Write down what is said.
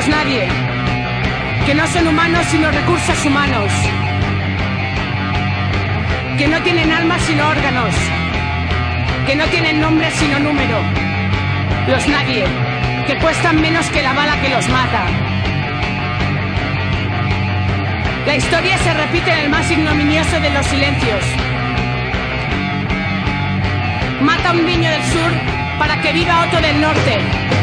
Los nadie, que no son humanos sino recursos humanos, que no tienen alma sino órganos, que no tienen nombre sino número. Los nadie, que cuestan menos que la bala que los mata. La historia se repite en el más ignominioso de los silencios. Mata a un niño del sur para que viva otro del norte.